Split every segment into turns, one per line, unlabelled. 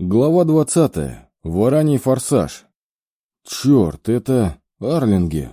Глава 20. Вараний форсаж. Черт, это Арлинги.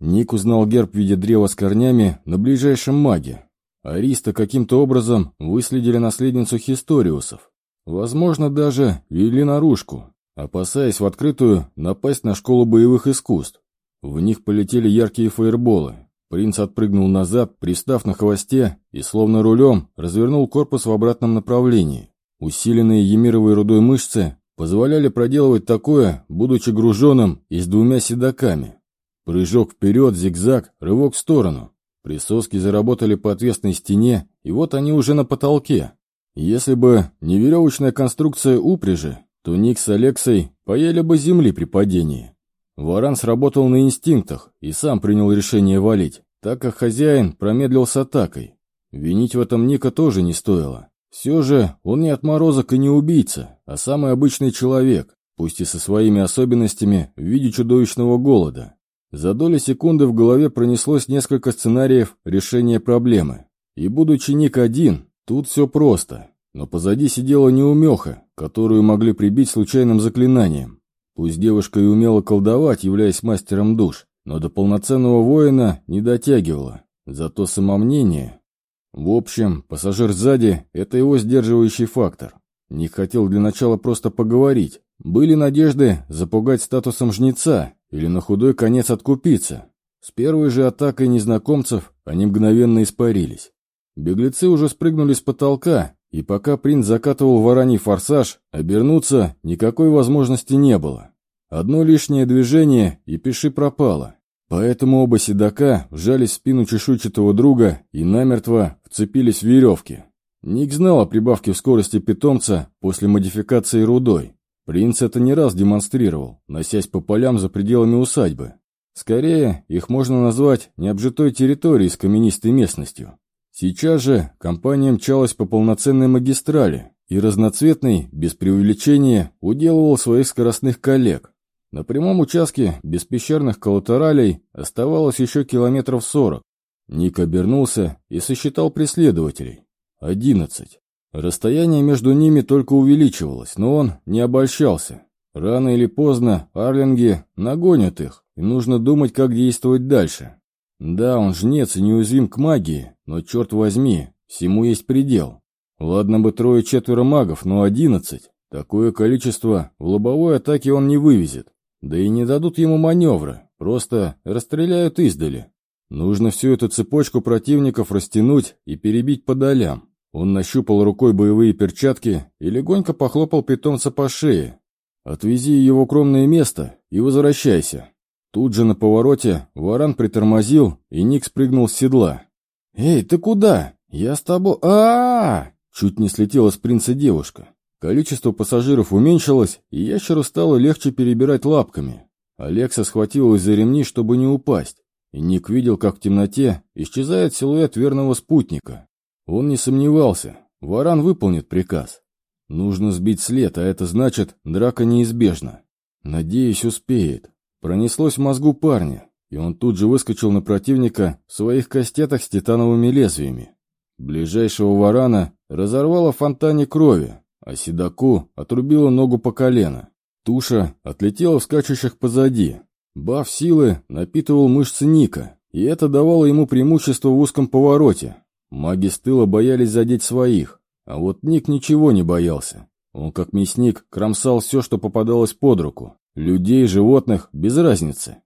Ник узнал герб в виде древа с корнями на ближайшем маге. Ариста каким-то образом выследили наследницу Хисториусов. Возможно, даже вели наружку, опасаясь в открытую напасть на школу боевых искусств. В них полетели яркие фаерболы. Принц отпрыгнул назад, пристав на хвосте, и словно рулем развернул корпус в обратном направлении. Усиленные емировой рудой мышцы позволяли проделывать такое, будучи груженным и с двумя седаками. Прыжок вперед, зигзаг, рывок в сторону. Присоски заработали по отвесной стене, и вот они уже на потолке. Если бы не веревочная конструкция упряжи, то Ник с Алексой поели бы земли при падении. Варан сработал на инстинктах и сам принял решение валить, так как хозяин промедлил с атакой. Винить в этом Ника тоже не стоило. Все же он не отморозок и не убийца, а самый обычный человек, пусть и со своими особенностями в виде чудовищного голода. За доли секунды в голове пронеслось несколько сценариев решения проблемы. И будучи Ник один, тут все просто. Но позади сидела неумеха, которую могли прибить случайным заклинанием. Пусть девушка и умела колдовать, являясь мастером душ, но до полноценного воина не дотягивала. Зато самомнение в общем, пассажир сзади – это его сдерживающий фактор. Не хотел для начала просто поговорить. Были надежды запугать статусом жнеца или на худой конец откупиться. С первой же атакой незнакомцев они мгновенно испарились. Беглецы уже спрыгнули с потолка, и пока принц закатывал вараний форсаж, обернуться никакой возможности не было. Одно лишнее движение, и пиши пропало. Поэтому оба седока вжались в спину чешуйчатого друга и намертво вцепились в веревки. Ник знал о прибавке в скорости питомца после модификации рудой. Принц это не раз демонстрировал, носясь по полям за пределами усадьбы. Скорее, их можно назвать необжитой территорией с каменистой местностью. Сейчас же компания мчалась по полноценной магистрали, и разноцветный, без преувеличения, уделывал своих скоростных коллег. На прямом участке без пещерных коллатералей оставалось еще километров сорок. Ник обернулся и сосчитал преследователей. Одиннадцать. Расстояние между ними только увеличивалось, но он не обольщался. Рано или поздно арлинги нагонят их, и нужно думать, как действовать дальше. Да, он жнец и неуязвим к магии, но, черт возьми, всему есть предел. Ладно бы трое-четверо магов, но одиннадцать. Такое количество в лобовой атаке он не вывезет. Да и не дадут ему маневра, просто расстреляют издали. Нужно всю эту цепочку противников растянуть и перебить по долям. Он нащупал рукой боевые перчатки и легонько похлопал питомца по шее. «Отвези его в укромное место и возвращайся». Тут же на повороте варан притормозил, и Ник спрыгнул с седла. «Эй, ты куда? Я с тобой...» а, -а, -а Чуть не слетела с принца девушка. Количество пассажиров уменьшилось, и ящеру стало легче перебирать лапками. Алекса схватилась за ремни, чтобы не упасть, и Ник видел, как в темноте исчезает силуэт верного спутника. Он не сомневался, Варан выполнит приказ. Нужно сбить след, а это значит, драка неизбежна. Надеюсь, успеет. Пронеслось в мозгу парня, и он тут же выскочил на противника в своих кастетах с титановыми лезвиями. Ближайшего варана разорвало фонтане крови, а седаку отрубила ногу по колено. Туша отлетела в скачущих позади. Баф силы напитывал мышцы Ника, и это давало ему преимущество в узком повороте. Маги с тыла боялись задеть своих, а вот Ник ничего не боялся. Он, как мясник, кромсал все, что попадалось под руку. Людей, животных, без разницы.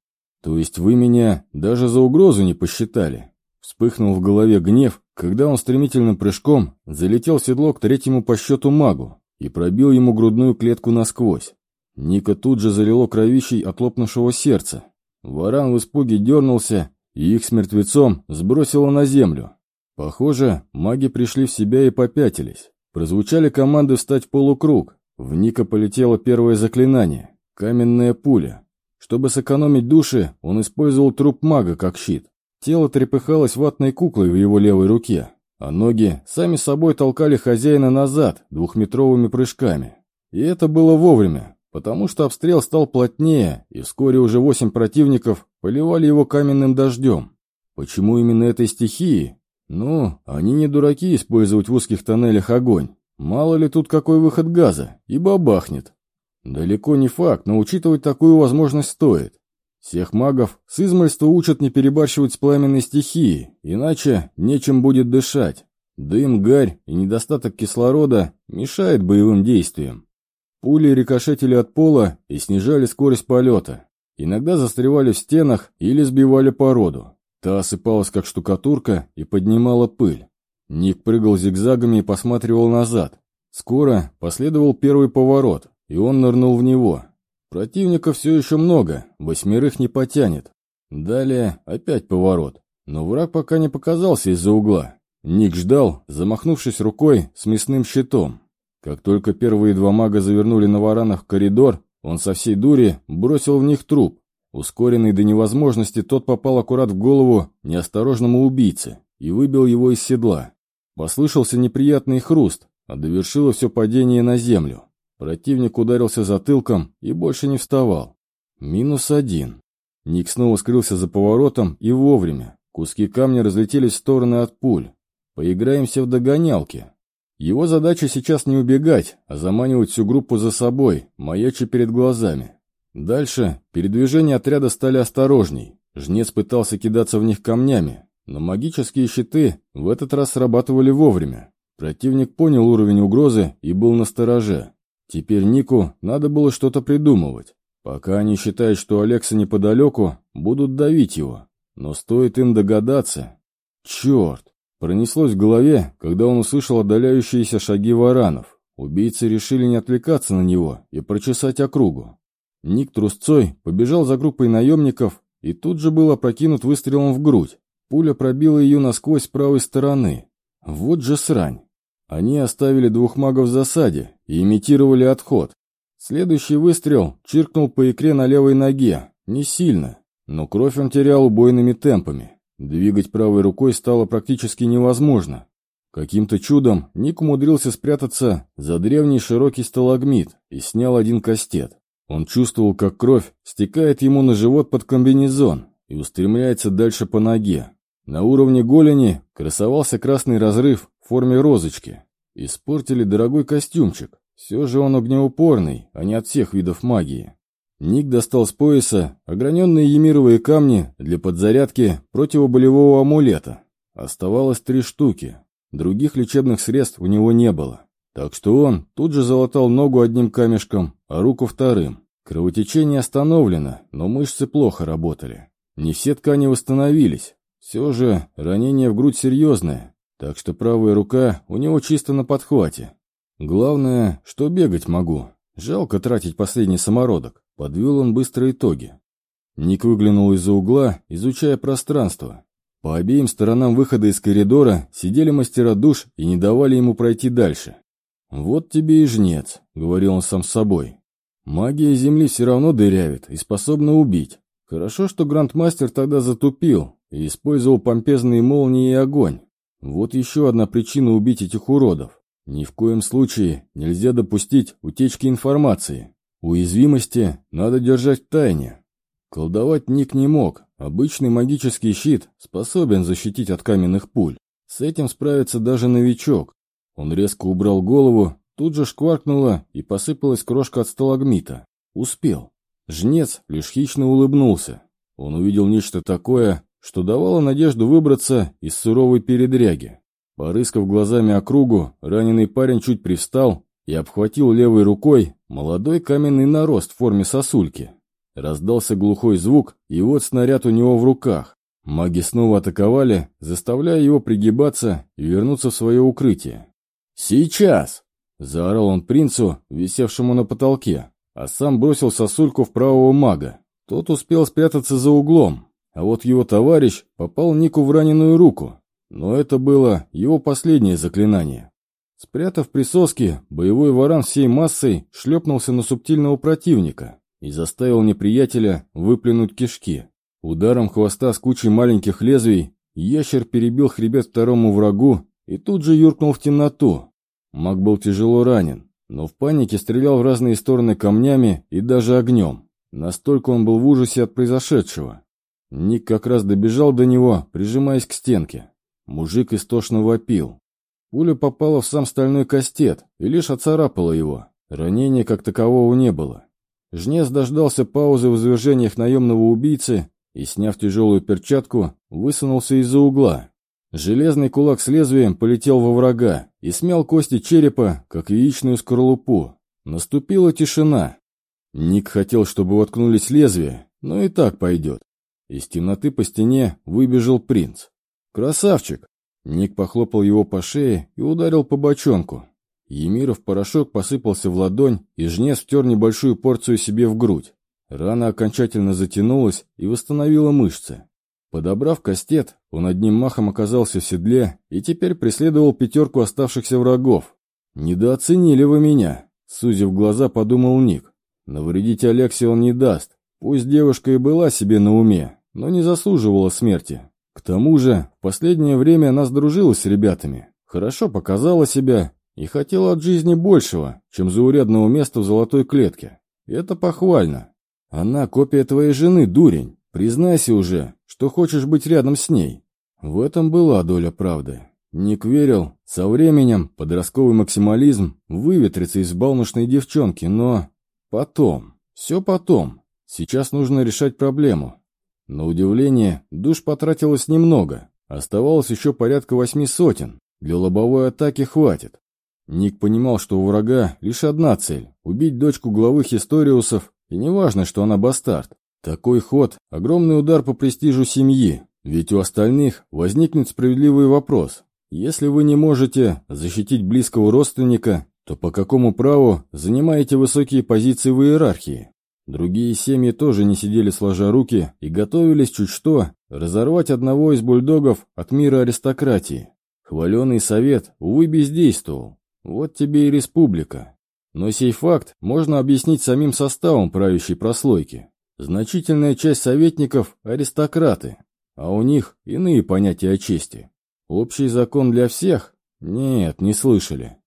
То есть вы меня даже за угрозу не посчитали? Вспыхнул в голове гнев, когда он стремительным прыжком залетел в седло к третьему по счету магу и пробил ему грудную клетку насквозь. Ника тут же залило кровищей от лопнувшего сердца. Варан в испуге дернулся, и их с мертвецом сбросило на землю. Похоже, маги пришли в себя и попятились. Прозвучали команды встать в полукруг. В Ника полетело первое заклинание — каменная пуля. Чтобы сэкономить души, он использовал труп мага как щит. Тело трепыхалось ватной куклой в его левой руке, а ноги сами собой толкали хозяина назад двухметровыми прыжками. И это было вовремя, потому что обстрел стал плотнее, и вскоре уже восемь противников поливали его каменным дождем. Почему именно этой стихии? Ну, они не дураки использовать в узких тоннелях огонь. Мало ли тут какой выход газа, и бабахнет. Далеко не факт, но учитывать такую возможность стоит. Всех магов с измальства учат не перебарщивать с пламенной стихией, иначе нечем будет дышать. Дым, гарь и недостаток кислорода мешает боевым действиям. Пули рикошетили от пола и снижали скорость полета. Иногда застревали в стенах или сбивали породу. Та осыпалась как штукатурка и поднимала пыль. Ник прыгал зигзагами и посматривал назад. Скоро последовал первый поворот, и он нырнул в него. Противника все еще много, восьмерых не потянет. Далее опять поворот, но враг пока не показался из-за угла. Ник ждал, замахнувшись рукой с мясным щитом. Как только первые два мага завернули на варанах коридор, он со всей дури бросил в них труп. Ускоренный до невозможности, тот попал аккурат в голову неосторожному убийце и выбил его из седла. Послышался неприятный хруст, а довершило все падение на землю. Противник ударился затылком и больше не вставал. Минус один. Ник снова скрылся за поворотом и вовремя. Куски камня разлетелись в стороны от пуль. Поиграемся в догонялки. Его задача сейчас не убегать, а заманивать всю группу за собой, маяча перед глазами. Дальше передвижения отряда стали осторожней. Жнец пытался кидаться в них камнями, но магические щиты в этот раз срабатывали вовремя. Противник понял уровень угрозы и был на стороже. Теперь Нику надо было что-то придумывать. Пока они считают, что Алекса неподалеку, будут давить его. Но стоит им догадаться... Черт! Пронеслось в голове, когда он услышал отдаляющиеся шаги варанов. Убийцы решили не отвлекаться на него и прочесать округу. Ник трусцой побежал за группой наемников и тут же был опрокинут выстрелом в грудь. Пуля пробила ее насквозь с правой стороны. Вот же срань. Они оставили двух магов в засаде и имитировали отход. Следующий выстрел чиркнул по икре на левой ноге, не сильно, но кровь он терял убойными темпами. Двигать правой рукой стало практически невозможно. Каким-то чудом Ник умудрился спрятаться за древний широкий сталагмит и снял один кастет. Он чувствовал, как кровь стекает ему на живот под комбинезон и устремляется дальше по ноге. На уровне голени красовался красный разрыв в форме розочки. Испортили дорогой костюмчик. Все же он огнеупорный, а не от всех видов магии. Ник достал с пояса ограненные емировые камни для подзарядки противоболевого амулета. Оставалось три штуки. Других лечебных средств у него не было. Так что он тут же залатал ногу одним камешком, а руку вторым. Кровотечение остановлено, но мышцы плохо работали. Не все ткани восстановились, все же ранение в грудь серьезное, так что правая рука у него чисто на подхвате. Главное, что бегать могу. Жалко тратить последний самородок. Подвел он быстро итоги. Ник выглянул из-за угла, изучая пространство. По обеим сторонам выхода из коридора сидели мастера душ и не давали ему пройти дальше. «Вот тебе и жнец», — говорил он сам с собой. «Магия Земли все равно дырявит и способна убить. Хорошо, что Грандмастер тогда затупил, и использовал помпезные молнии и огонь. Вот еще одна причина убить этих уродов. Ни в коем случае нельзя допустить утечки информации. Уязвимости надо держать в тайне. Колдовать Ник не мог. Обычный магический щит способен защитить от каменных пуль. С этим справится даже новичок. Он резко убрал голову, тут же шкваркнула и посыпалась крошка от сталагмита. Успел. Жнец лишь хищно улыбнулся. Он увидел нечто такое, что давало надежду выбраться из суровой передряги. Порыскав глазами округу, раненый парень чуть привстал и обхватил левой рукой молодой каменный нарост в форме сосульки. Раздался глухой звук, и вот снаряд у него в руках. Маги снова атаковали, заставляя его пригибаться и вернуться в свое укрытие. «Сейчас!» — заорал он принцу, висевшему на потолке, а сам бросил сосульку в правого мага. Тот успел спрятаться за углом, а вот его товарищ попал Нику в раненую руку. Но это было его последнее заклинание. Спрятав присоски, боевой варан всей массой шлепнулся на субтильного противника и заставил неприятеля выплюнуть кишки. Ударом хвоста с кучей маленьких лезвий ящер перебил хребет второму врагу и тут же юркнул в темноту. Маг был тяжело ранен, но в панике стрелял в разные стороны камнями и даже огнем. Настолько он был в ужасе от произошедшего. Ник как раз добежал до него, прижимаясь к стенке. Мужик истошно вопил. Пуля попала в сам стальной кастет и лишь оцарапала его. Ранения как такового не было. Жнец дождался паузы в извержениях наемного убийцы и, сняв тяжелую перчатку, высунулся из-за угла. Железный кулак с лезвием полетел во врага и смял кости черепа, как яичную скорлупу. Наступила тишина. Ник хотел, чтобы воткнулись лезвия, но и так пойдет. Из темноты по стене выбежал принц. «Красавчик!» Ник похлопал его по шее и ударил по бочонку. Емиров порошок посыпался в ладонь, и жнец втер небольшую порцию себе в грудь. Рана окончательно затянулась и восстановила мышцы. Подобрав кастет, он одним махом оказался в седле и теперь преследовал пятерку оставшихся врагов. «Недооценили вы меня», — сузив глаза, подумал Ник. «Навредить Алексе он не даст. Пусть девушка и была себе на уме, но не заслуживала смерти. К тому же, в последнее время она сдружилась с ребятами, хорошо показала себя и хотела от жизни большего, чем заурядного места в золотой клетке. Это похвально. Она копия твоей жены, дурень. Признайся уже, что хочешь быть рядом с ней. В этом была доля правды. Ник верил, со временем подростковый максимализм выветрится из балношной девчонки, но... Потом. Все потом. Сейчас нужно решать проблему. На удивление, душ потратилось немного. Оставалось еще порядка восьми сотен. Для лобовой атаки хватит. Ник понимал, что у врага лишь одна цель – убить дочку главы Хисториусов и неважно, что она бастард. Такой ход – огромный удар по престижу семьи, ведь у остальных возникнет справедливый вопрос. Если вы не можете защитить близкого родственника, то по какому праву занимаете высокие позиции в иерархии? Другие семьи тоже не сидели сложа руки и готовились чуть что разорвать одного из бульдогов от мира аристократии. Хваленый совет, увы, бездействовал. Вот тебе и республика. Но сей факт можно объяснить самим составом правящей прослойки. Значительная часть советников – аристократы, а у них иные понятия о чести. Общий закон для всех? Нет, не слышали.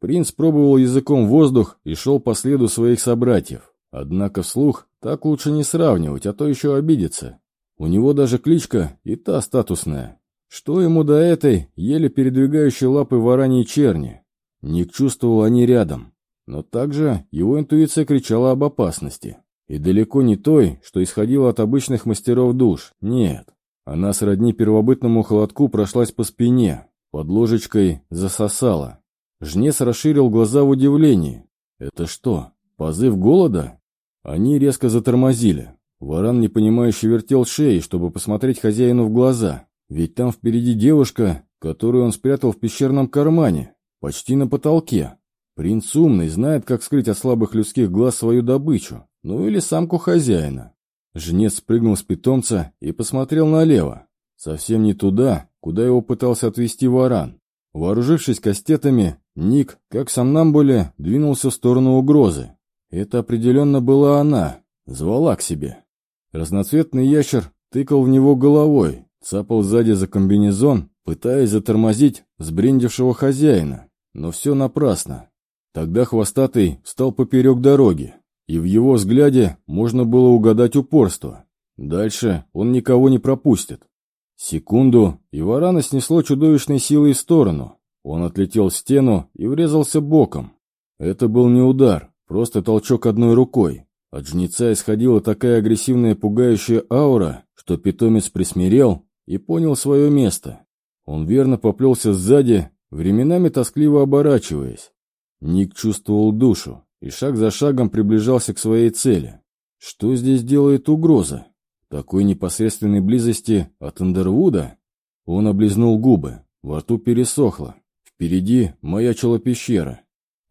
Принц пробовал языком воздух и шел по следу своих собратьев. Однако вслух так лучше не сравнивать, а то еще обидится. У него даже кличка и та статусная. Что ему до этой, еле передвигающей лапы вараньей черни? Ник чувствовал они рядом. Но также его интуиция кричала об опасности. И далеко не той, что исходила от обычных мастеров душ. Нет. Она сродни первобытному холодку прошлась по спине, под ложечкой засосала. Жнец расширил глаза в удивлении. «Это что, позыв голода?» Они резко затормозили. Варан непонимающе вертел шеей, чтобы посмотреть хозяину в глаза. Ведь там впереди девушка, которую он спрятал в пещерном кармане, почти на потолке. Принц умный, знает, как скрыть от слабых людских глаз свою добычу, ну или самку хозяина. Жнец спрыгнул с питомца и посмотрел налево. Совсем не туда, куда его пытался отвести варан. Вооружившись кастетами, Ник, как сам сомнамбуле, двинулся в сторону угрозы. Это определенно была она, звала к себе. Разноцветный ящер тыкал в него головой, цапал сзади за комбинезон, пытаясь затормозить сбрендившего хозяина. Но все напрасно. Тогда хвостатый встал поперек дороги, и в его взгляде можно было угадать упорство. Дальше он никого не пропустит. Секунду, и варана снесло чудовищной силой в сторону. Он отлетел в стену и врезался боком. Это был не удар, просто толчок одной рукой. От жнеца исходила такая агрессивная пугающая аура, что питомец присмирел и понял свое место. Он верно поплелся сзади, временами тоскливо оборачиваясь. Ник чувствовал душу и шаг за шагом приближался к своей цели. Что здесь делает угроза? Такой непосредственной близости от Эндервуда? Он облизнул губы, во рту пересохло. Впереди маячила пещера.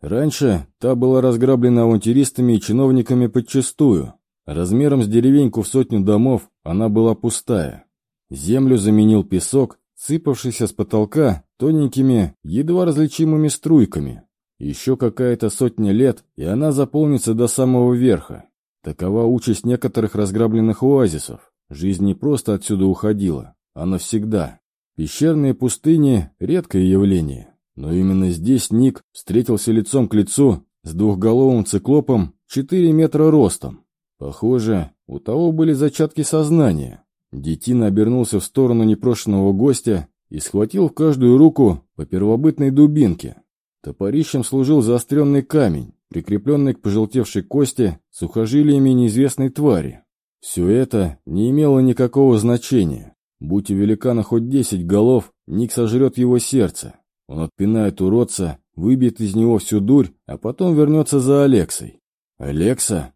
Раньше та была разграблена авантюристами и чиновниками подчистую. Размером с деревеньку в сотню домов она была пустая. Землю заменил песок, сыпавшийся с потолка тоненькими, едва различимыми струйками. Еще какая-то сотня лет, и она заполнится до самого верха. Такова участь некоторых разграбленных оазисов. Жизнь не просто отсюда уходила, а навсегда. Пещерные пустыни – редкое явление. Но именно здесь Ник встретился лицом к лицу с двухголовым циклопом 4 метра ростом. Похоже, у того были зачатки сознания. Детина обернулся в сторону непрошенного гостя и схватил в каждую руку по первобытной дубинке. Топорищем служил заостренный камень, прикрепленный к пожелтевшей кости сухожилиями неизвестной твари. Все это не имело никакого значения. Будь у великана хоть десять голов, Ник сожрет его сердце. Он отпинает уродца, выбьет из него всю дурь, а потом вернется за Алексой. Алекса?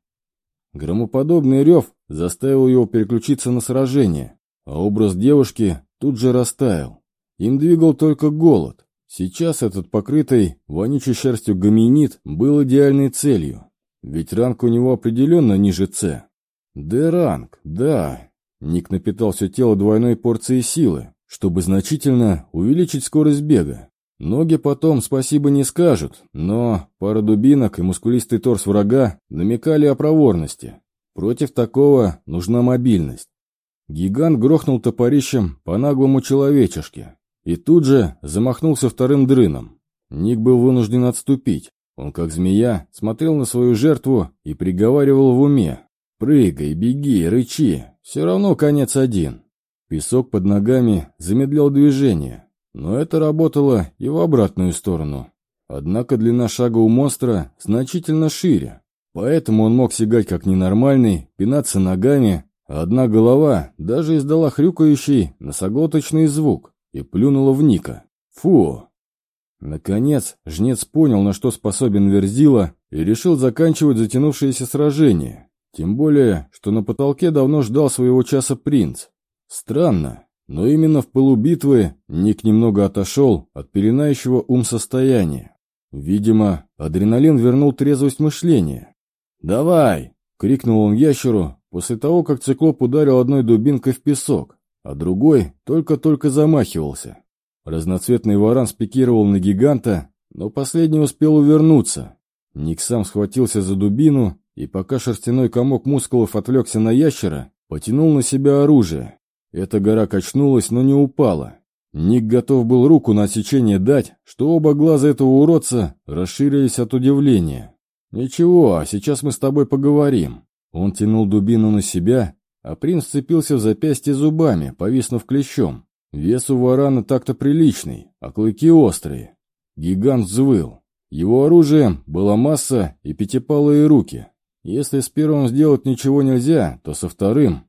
Громоподобный рев заставил его переключиться на сражение, а образ девушки тут же растаял. Им двигал только голод. Сейчас этот покрытый вонючей шерстью гоминид был идеальной целью. Ведь ранг у него определенно ниже С. Д-ранг, да. Ник напитал все тело двойной порцией силы, чтобы значительно увеличить скорость бега. Ноги потом спасибо не скажут, но пара дубинок и мускулистый торс врага намекали о проворности. Против такого нужна мобильность. Гигант грохнул топорищем по наглому человечешке и тут же замахнулся вторым дрыном. Ник был вынужден отступить. Он, как змея, смотрел на свою жертву и приговаривал в уме. «Прыгай, беги, рычи, все равно конец один». Песок под ногами замедлял движение, но это работало и в обратную сторону. Однако длина шага у монстра значительно шире, поэтому он мог сигать как ненормальный, пинаться ногами, а одна голова даже издала хрюкающий носоглоточный звук и плюнула в Ника. Фу! Наконец, жнец понял, на что способен Верзила, и решил заканчивать затянувшееся сражение. Тем более, что на потолке давно ждал своего часа принц. Странно, но именно в пылу битвы Ник немного отошел от пеленающего ум состояния. Видимо, адреналин вернул трезвость мышления. «Давай!» — крикнул он ящеру после того, как циклоп ударил одной дубинкой в песок, а другой только-только замахивался. Разноцветный варан спикировал на гиганта, но последний успел увернуться. Ник сам схватился за дубину, и пока шерстяной комок мускулов отвлекся на ящера, потянул на себя оружие. Эта гора качнулась, но не упала. Ник готов был руку на отсечение дать, что оба глаза этого уродца расширились от удивления. «Ничего, сейчас мы с тобой поговорим». Он тянул дубину на себя, а принц цепился в запястье зубами, повиснув клещом. Вес у варана так-то приличный, а клыки острые. Гигант взвыл. Его оружием была масса и пятипалые руки. Если с первым сделать ничего нельзя, то со вторым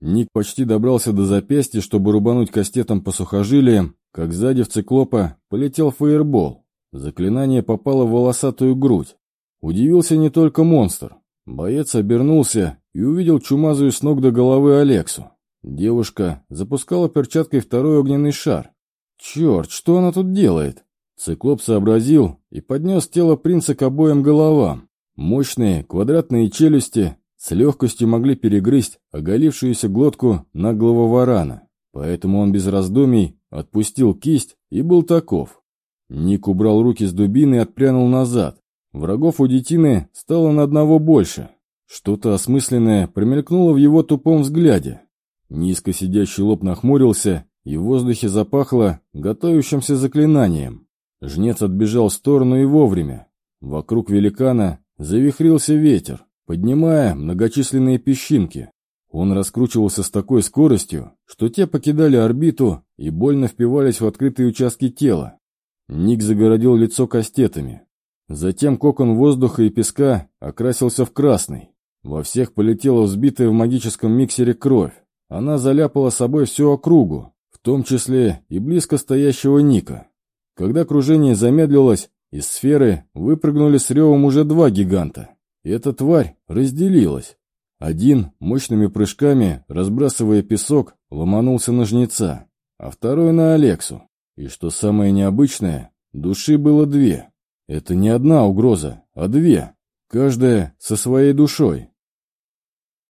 Ник почти добрался до запястья, чтобы рубануть кастетом по сухожилиям, как сзади в циклопа полетел фаербол. Заклинание попало в волосатую грудь. Удивился не только монстр. Боец обернулся и увидел чумазую с ног до головы Алексу. Девушка запускала перчаткой второй огненный шар. «Черт, что она тут делает?» Циклоп сообразил и поднес тело принца к обоим головам. Мощные квадратные челюсти с легкостью могли перегрызть оголившуюся глотку наглого варана, поэтому он без раздумий отпустил кисть и был таков. Ник убрал руки с дубины и отпрянул назад. Врагов у детины стало на одного больше. Что-то осмысленное промелькнуло в его тупом взгляде. Низко сидящий лоб нахмурился, и в воздухе запахло готовящимся заклинанием. Жнец отбежал в сторону и вовремя. Вокруг великана завихрился ветер поднимая многочисленные песчинки. Он раскручивался с такой скоростью, что те покидали орбиту и больно впивались в открытые участки тела. Ник загородил лицо кастетами. Затем кокон воздуха и песка окрасился в красный. Во всех полетела взбитая в магическом миксере кровь. Она заляпала собой всю округу, в том числе и близко стоящего Ника. Когда кружение замедлилось, из сферы выпрыгнули с ревом уже два гиганта. Эта тварь разделилась. Один, мощными прыжками, разбрасывая песок, ломанулся на жнеца, а второй на Алексу. И что самое необычное, души было две. Это не одна угроза, а две, каждая со своей душой.